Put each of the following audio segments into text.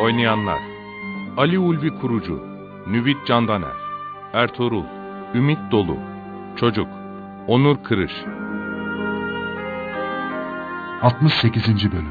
Oynayanlar Ali Ulvi Kurucu Nüvit Candaner Ertuğrul Ümit Dolu Çocuk Onur Kırış 68. Bölüm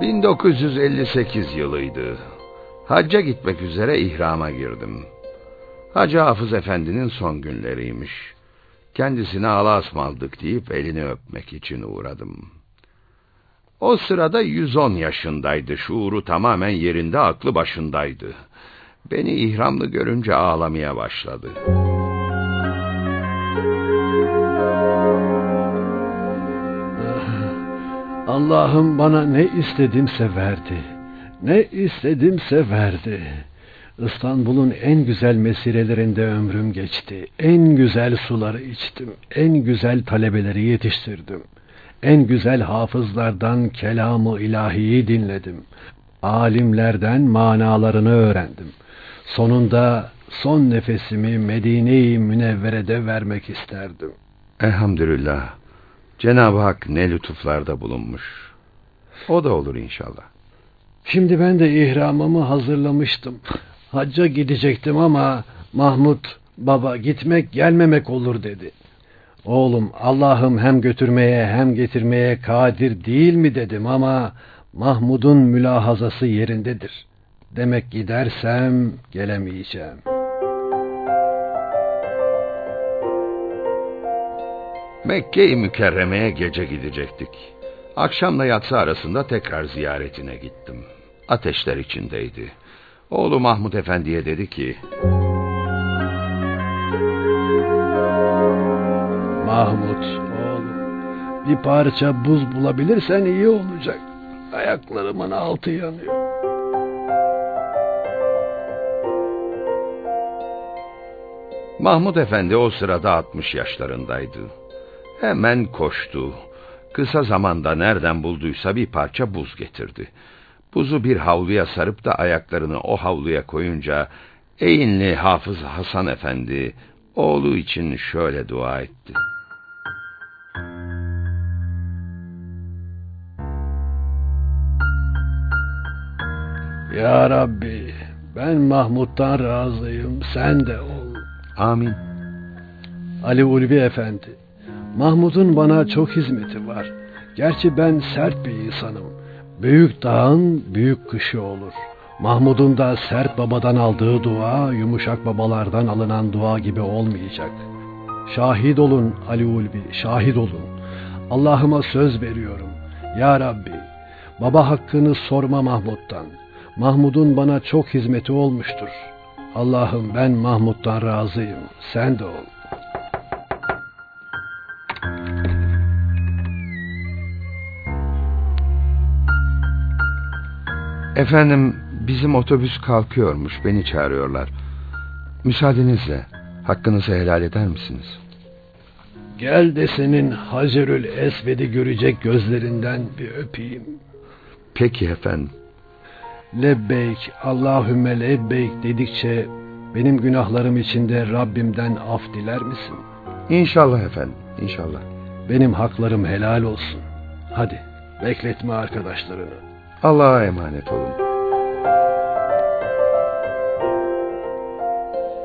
1958 yılıydı. Hacca gitmek üzere ihrama girdim. Hacı Hafız Efendi'nin son günleriymiş. Kendisine Allah'a ısmarladık deyip elini öpmek için uğradım. O sırada 110 yaşındaydı. Şuuru tamamen yerinde, aklı başındaydı. Beni ihramlı görünce ağlamaya başladı. Allah'ım bana ne istedimse verdi. Ne istedimse verdi. İstanbul'un en güzel mesirelerinde ömrüm geçti. En güzel suları içtim. En güzel talebeleri yetiştirdim. En güzel hafızlardan kelamı ilahiyi dinledim. Alimlerden manalarını öğrendim. Sonunda son nefesimi Medine-i Münevvere'de vermek isterdim. Elhamdülillah. Cenab-ı Hak ne lütuflarda bulunmuş. O da olur inşallah. Şimdi ben de ihramımı hazırlamıştım. Hacca gidecektim ama Mahmut baba gitmek gelmemek olur dedi. Oğlum Allah'ım hem götürmeye hem getirmeye kadir değil mi dedim ama Mahmud'un mülahazası yerindedir. Demek gidersem gelemeyeceğim. Mekke-i Mükerreme'ye gece gidecektik. Akşamla yatsı arasında tekrar ziyaretine gittim. Ateşler içindeydi. Oğlu Mahmud Efendi'ye dedi ki... Mahmut oğlum bir parça buz bulabilirsen iyi olacak. Ayaklarımın altı yanıyor. Mahmud Efendi o sırada 60 yaşlarındaydı. Hemen koştu. Kısa zamanda nereden bulduysa bir parça buz getirdi. Buzu bir havluya sarıp da ayaklarını o havluya koyunca eğinli Hafız Hasan Efendi oğlu için şöyle dua etti. Ya Rabbi ben Mahmut'tan razıyım sen de ol. Amin. Ali Ulvi Efendi Mahmud'un bana çok hizmeti var. Gerçi ben sert bir insanım. Büyük dağın büyük kışı olur. Mahmud'un da sert babadan aldığı dua, yumuşak babalardan alınan dua gibi olmayacak. Şahit olun Ali Ulvi, şahit olun. Allah'ıma söz veriyorum. Ya Rabbi, baba hakkını sorma Mahmud'dan. Mahmud'un bana çok hizmeti olmuştur. Allah'ım ben Mahmud'dan razıyım. Sen de ol. Efendim bizim otobüs kalkıyormuş beni çağırıyorlar. Müsaadenizle hakkınızı helal eder misiniz? Gel de senin Hacerül Esved'i görecek gözlerinden bir öpeyim. Peki efendim. Lebbeyk, Allahümme lebbeyk dedikçe benim günahlarım içinde Rabbimden af diler misin? İnşallah efendim, inşallah. Benim haklarım helal olsun. Hadi bekletme arkadaşlarını. Allah'a emanet olun.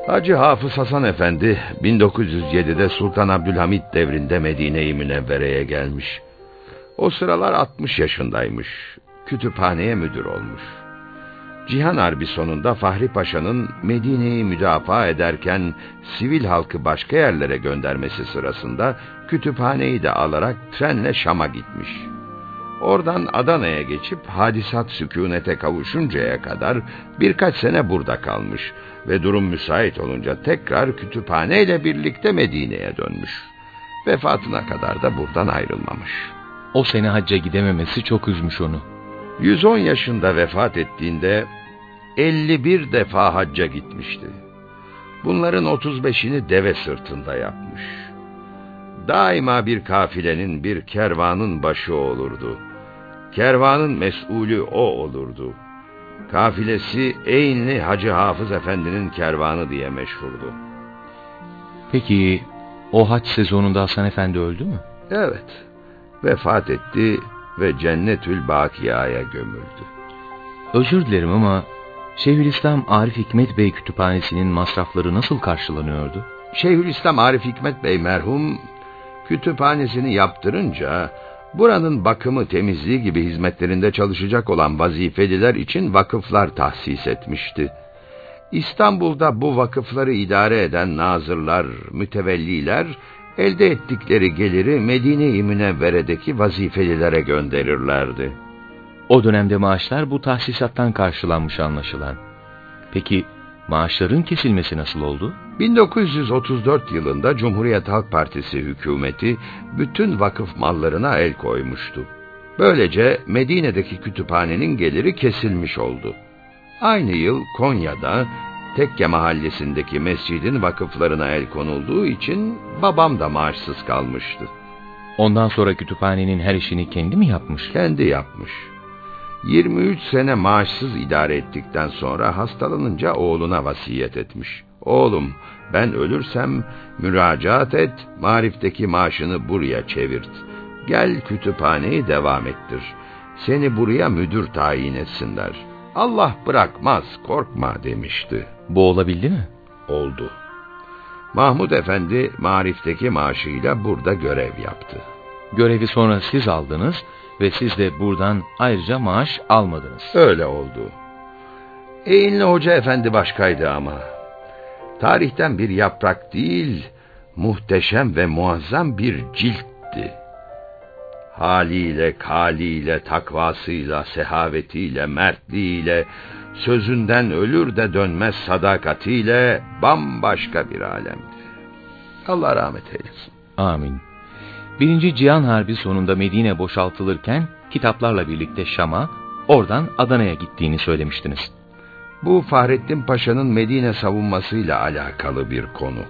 Hacı Hafız Hasan Efendi 1907'de Sultan Abdülhamit devrinde Medine-i Münevvere'ye gelmiş. O sıralar 60 yaşındaymış. Kütüphaneye müdür olmuş. Cihan Harbi sonunda Fahri Paşa'nın Medine'yi müdafaa ederken sivil halkı başka yerlere göndermesi sırasında kütüphaneyi de alarak trenle Şam'a gitmiş. Oradan Adana'ya geçip hadisat sükunete kavuşuncaya kadar birkaç sene burada kalmış ve durum müsait olunca tekrar kütüphaneyle birlikte Medine'ye dönmüş. Vefatına kadar da buradan ayrılmamış. O sene hacca gidememesi çok üzmüş onu. 110 yaşında vefat ettiğinde 51 defa hacca gitmişti. Bunların 35'ini deve sırtında yapmış. Daima bir kafilenin, bir kervanın başı olurdu. Kervanın mesulü o olurdu. Kafilesi Eynli Hacı Hafız Efendi'nin kervanı diye meşhurdu. Peki o haç sezonunda Hasan Efendi öldü mü? Evet, vefat etti ve Cennetül Bakiya'ya gömüldü. Özür dilerim ama Şeyhülislam Arif Hikmet Bey Kütüphanesi'nin masrafları nasıl karşılanıyordu? Şeyhülislam Arif Hikmet Bey merhum kütüphanesini yaptırınca buranın bakımı temizliği gibi hizmetlerinde çalışacak olan vazifeliler için vakıflar tahsis etmişti. İstanbul'da bu vakıfları idare eden nazırlar, mütevelliler elde ettikleri geliri Medine-i Münevvere'deki vazifelilere gönderirlerdi. O dönemde maaşlar bu tahsisattan karşılanmış anlaşılan. Peki maaşların kesilmesi nasıl oldu? 1934 yılında Cumhuriyet Halk Partisi hükümeti bütün vakıf mallarına el koymuştu. Böylece Medine'deki kütüphanenin geliri kesilmiş oldu. Aynı yıl Konya'da Tekke mahallesindeki mescidin vakıflarına el konulduğu için babam da maaşsız kalmıştı. Ondan sonra kütüphanenin her işini kendi mi yapmış? Kendi yapmış. 23 sene maaşsız idare ettikten sonra hastalanınca oğluna vasiyet etmiş. Oğlum ben ölürsem müracaat et, marifteki maaşını buraya çevirt. Gel kütüphaneyi devam ettir. Seni buraya müdür tayin etsinler. Allah bırakmaz, korkma demişti. Bu olabildi mi? Oldu. Mahmud Efendi marifteki maaşıyla burada görev yaptı. Görevi sonra siz aldınız ve siz de buradan ayrıca maaş almadınız. Öyle oldu. Eğinli Hoca Efendi başkaydı ama. Tarihten bir yaprak değil, muhteşem ve muazzam bir ciltti. Haliyle, kaliyle, takvasıyla, sehavetiyle, mertliğiyle, sözünden ölür de dönmez sadakatiyle bambaşka bir alemdi. Allah rahmet eylesin. Amin. Birinci Cihan Harbi sonunda Medine boşaltılırken kitaplarla birlikte Şam'a, oradan Adana'ya gittiğini söylemiştiniz. Bu Fahrettin Paşa'nın Medine savunmasıyla alakalı bir konu.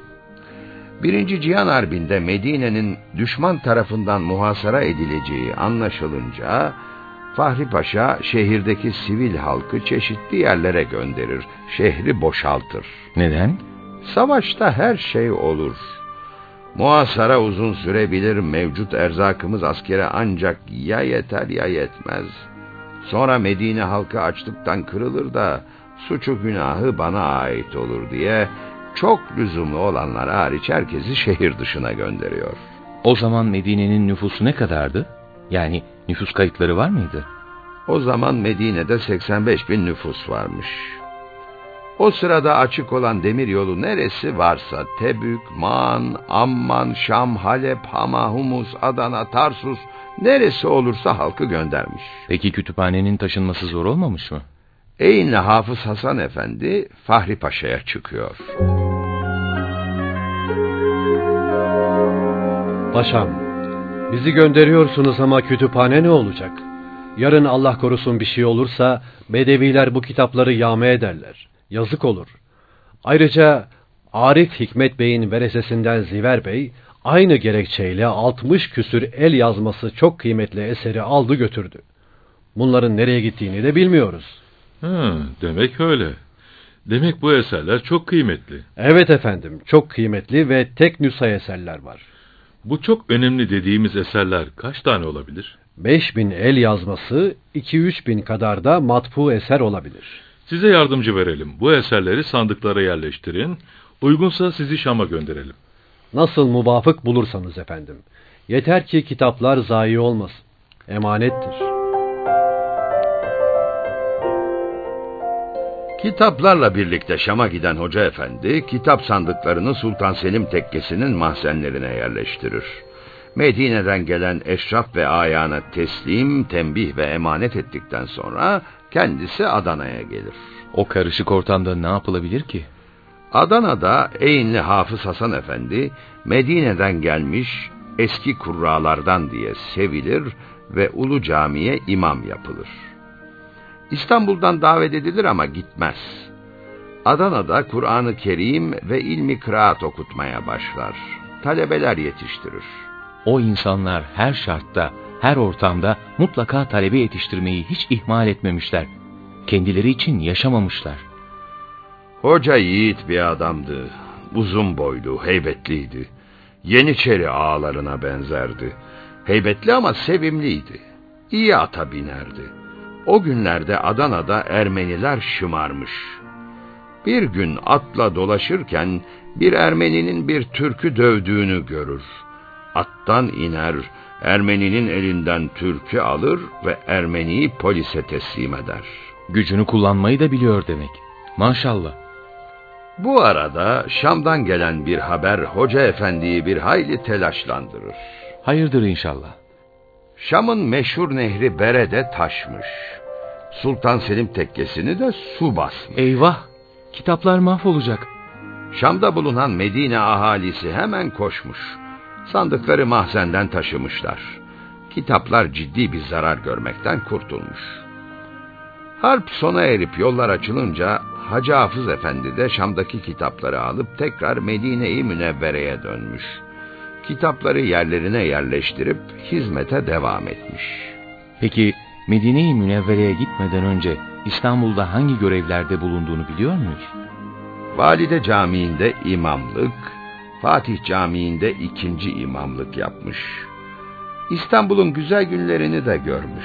Birinci Cihan Harbi'nde Medine'nin düşman tarafından muhasara edileceği anlaşılınca Fahri Paşa şehirdeki sivil halkı çeşitli yerlere gönderir, şehri boşaltır. Neden? Savaşta her şey olur. Muhasara uzun sürebilir, mevcut erzakımız askere ancak ya yeter ya yetmez. Sonra Medine halkı açlıktan kırılır da suçu günahı bana ait olur diye çok lüzumlu olanlar hariç herkesi şehir dışına gönderiyor. O zaman Medine'nin nüfusu ne kadardı? Yani nüfus kayıtları var mıydı? O zaman Medine'de 85 bin nüfus varmış. O sırada açık olan demir yolu neresi varsa Tebük, Man, Amman, Şam, Halep, Hama, Humus, Adana, Tarsus neresi olursa halkı göndermiş. Peki kütüphanenin taşınması zor olmamış mı? Eynli Hafız Hasan Efendi Fahri Paşa'ya çıkıyor. Paşam, bizi gönderiyorsunuz ama kütüphane ne olacak? Yarın Allah korusun bir şey olursa Bedeviler bu kitapları yağma ederler. Yazık olur. Ayrıca Arif Hikmet Bey'in veresesinden Ziver Bey aynı gerekçeyle 60 küsür el yazması çok kıymetli eseri aldı götürdü. Bunların nereye gittiğini de bilmiyoruz. Ha, demek öyle. Demek bu eserler çok kıymetli. Evet efendim, çok kıymetli ve tek nüsha eserler var. Bu çok önemli dediğimiz eserler kaç tane olabilir? 5000 el yazması, 2-3 bin kadar da matbu eser olabilir. Size yardımcı verelim. Bu eserleri sandıklara yerleştirin. Uygunsa sizi Şam'a gönderelim. Nasıl muvafık bulursanız efendim. Yeter ki kitaplar zayi olmasın. Emanettir. Kitaplarla birlikte Şam'a giden Hoca Efendi, kitap sandıklarını Sultan Selim Tekkesi'nin mahzenlerine yerleştirir. Medine'den gelen eşraf ve ayağına teslim, tembih ve emanet ettikten sonra kendisi Adana'ya gelir. O karışık ortamda ne yapılabilir ki? Adana'da Eynli Hafız Hasan Efendi, Medine'den gelmiş, eski kurralardan diye sevilir ve Ulu Cami'ye imam yapılır. İstanbul'dan davet edilir ama gitmez. Adana'da Kur'an-ı Kerim ve ilmi kıraat okutmaya başlar. Talebeler yetiştirir. O insanlar her şartta, her ortamda mutlaka talebe yetiştirmeyi hiç ihmal etmemişler. Kendileri için yaşamamışlar. Hoca yiğit bir adamdı. Uzun boylu, heybetliydi. Yeniçeri ağalarına benzerdi. Heybetli ama sevimliydi. İyi ata binerdi. O günlerde Adana'da Ermeniler şımarmış. Bir gün atla dolaşırken bir Ermeninin bir Türk'ü dövdüğünü görür. Attan iner, Ermeninin elinden Türk'ü alır ve Ermeniyi polise teslim eder. Gücünü kullanmayı da biliyor demek. Maşallah. Bu arada Şam'dan gelen bir haber Hoca Efendi'yi bir hayli telaşlandırır. Hayırdır inşallah. Şam'ın meşhur nehri Bere'de taşmış. Sultan Selim tekkesini de su basmış. Eyvah! Kitaplar mahvolacak. Şam'da bulunan Medine ahalisi hemen koşmuş. Sandıkları mahzenden taşımışlar. Kitaplar ciddi bir zarar görmekten kurtulmuş. Harp sona erip yollar açılınca Hacı Hafız Efendi de Şam'daki kitapları alıp tekrar Medine-i Münevvere'ye dönmüş. Kitapları yerlerine yerleştirip hizmete devam etmiş. Peki Medine-i Münevvere'ye gitmeden önce İstanbul'da hangi görevlerde bulunduğunu biliyor muyuz? Valide Camii'nde imamlık, Fatih Camii'nde ikinci imamlık yapmış. İstanbul'un güzel günlerini de görmüş.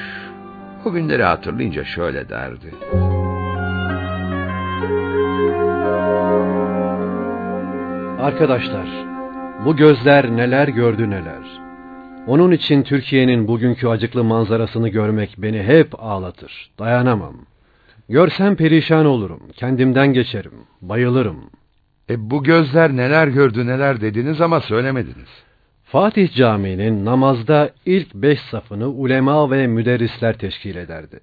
O günleri hatırlayınca şöyle derdi. Arkadaşlar, bu gözler neler gördü neler. Onun için Türkiye'nin bugünkü acıklı manzarasını görmek beni hep ağlatır. Dayanamam. Görsem perişan olurum, kendimden geçerim, bayılırım. E bu gözler neler gördü neler dediniz ama söylemediniz. Fatih Camii'nin namazda ilk beş safını ulema ve müderrisler teşkil ederdi.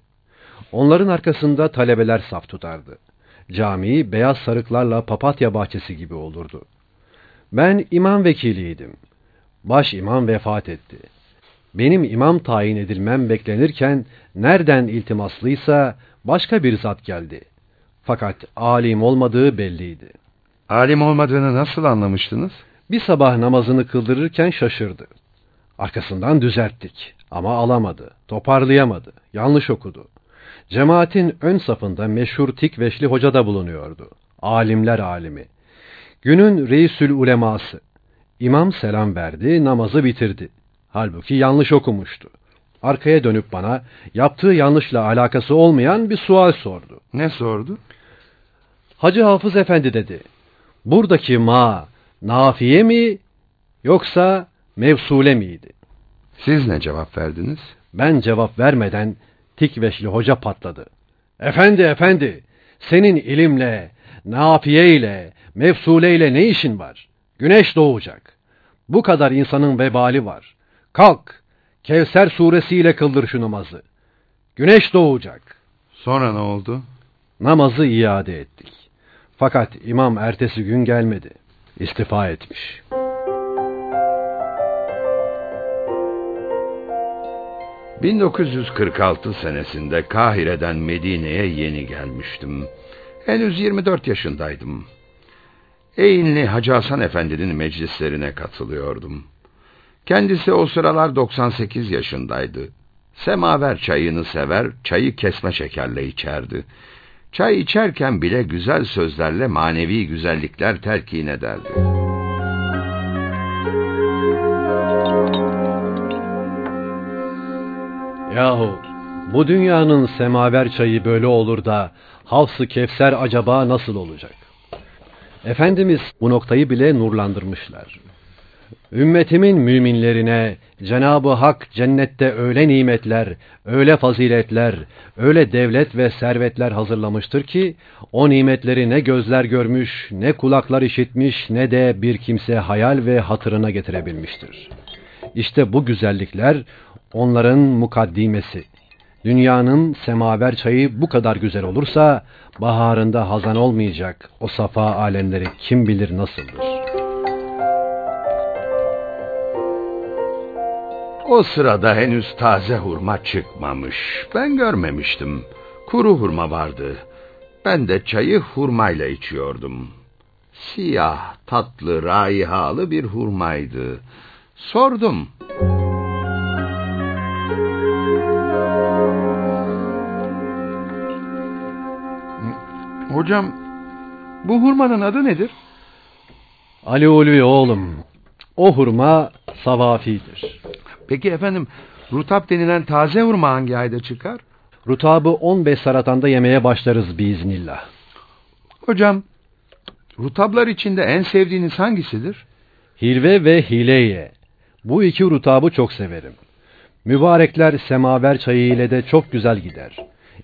Onların arkasında talebeler saf tutardı. Cami beyaz sarıklarla papatya bahçesi gibi olurdu. Ben imam vekiliydim. Baş imam vefat etti. Benim imam tayin edilmem beklenirken nereden iltimaslıysa başka bir zat geldi. Fakat alim olmadığı belliydi. Alim olmadığını nasıl anlamıştınız? Bir sabah namazını kıldırırken şaşırdı. Arkasından düzelttik ama alamadı, toparlayamadı, yanlış okudu. Cemaatin ön safında meşhur Tikveşli hoca da bulunuyordu. Alimler alimi. Günün reisül uleması. İmam selam verdi, namazı bitirdi. Halbuki yanlış okumuştu. Arkaya dönüp bana yaptığı yanlışla alakası olmayan bir sual sordu. Ne sordu? Hacı Hafız Efendi dedi. Buradaki ma nafiye mi yoksa mevsule miydi? Siz ne cevap verdiniz? Ben cevap vermeden Tikveşli hoca patladı. Efendi efendi senin ilimle, nafiye ile, mevsule ile ne işin var? Güneş doğacak. Bu kadar insanın vebali var. Kalk, Kevser suresiyle kıldır şu namazı. Güneş doğacak. Sonra ne oldu? Namazı iade ettik. Fakat imam ertesi gün gelmedi. İstifa etmiş. ...1946 senesinde Kahire'den Medine'ye yeni gelmiştim. Henüz 24 yaşındaydım. Eğinli Hacı Hasan Efendi'nin meclislerine katılıyordum. Kendisi o sıralar 98 yaşındaydı. Semaver çayını sever, çayı kesme şekerle içerdi. Çay içerken bile güzel sözlerle manevi güzellikler telkin ederdi. Yahu bu dünyanın semaver çayı böyle olur da Havs-ı Kevser acaba nasıl olacak? Efendimiz bu noktayı bile nurlandırmışlar. Ümmetimin müminlerine Cenab-ı Hak cennette öyle nimetler, öyle faziletler, öyle devlet ve servetler hazırlamıştır ki o nimetleri ne gözler görmüş, ne kulaklar işitmiş, ne de bir kimse hayal ve hatırına getirebilmiştir. İşte bu güzellikler onların mukaddimesi. Dünyanın semaver çayı bu kadar güzel olursa baharında hazan olmayacak o safa alemleri kim bilir nasıldır. O sırada henüz taze hurma çıkmamış. Ben görmemiştim. Kuru hurma vardı. Ben de çayı hurmayla içiyordum. Siyah, tatlı, raihalı bir hurmaydı. Sordum. Hocam, bu hurmanın adı nedir? Ali Ulvi oğlum, o hurma savafidir. Peki efendim, rutap denilen taze hurma hangi ayda çıkar? Rutabı 15 saratanda yemeye başlarız biiznillah. Hocam, rutablar içinde en sevdiğiniz hangisidir? Hilve ve hileye. Bu iki rutabı çok severim. Mübarekler semaver çayı ile de çok güzel gider.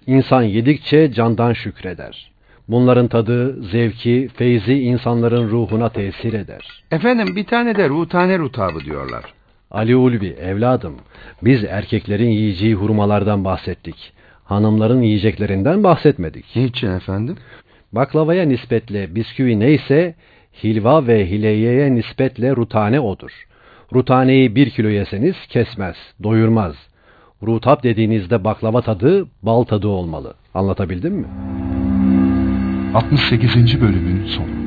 İnsan yedikçe candan şükreder. Bunların tadı, zevki, feyzi insanların ruhuna tesir eder. Efendim bir tane de rutane rutabı diyorlar. Ali Ulvi evladım, biz erkeklerin yiyeceği hurmalardan bahsettik. Hanımların yiyeceklerinden bahsetmedik. Niçin efendim? Baklavaya nispetle bisküvi neyse, hilva ve hileyeye nispetle rutane odur. Rutaneyi bir kilo yeseniz kesmez, doyurmaz. Rutap dediğinizde baklava tadı, bal tadı olmalı. Anlatabildim mi? 68. bölümün sonu.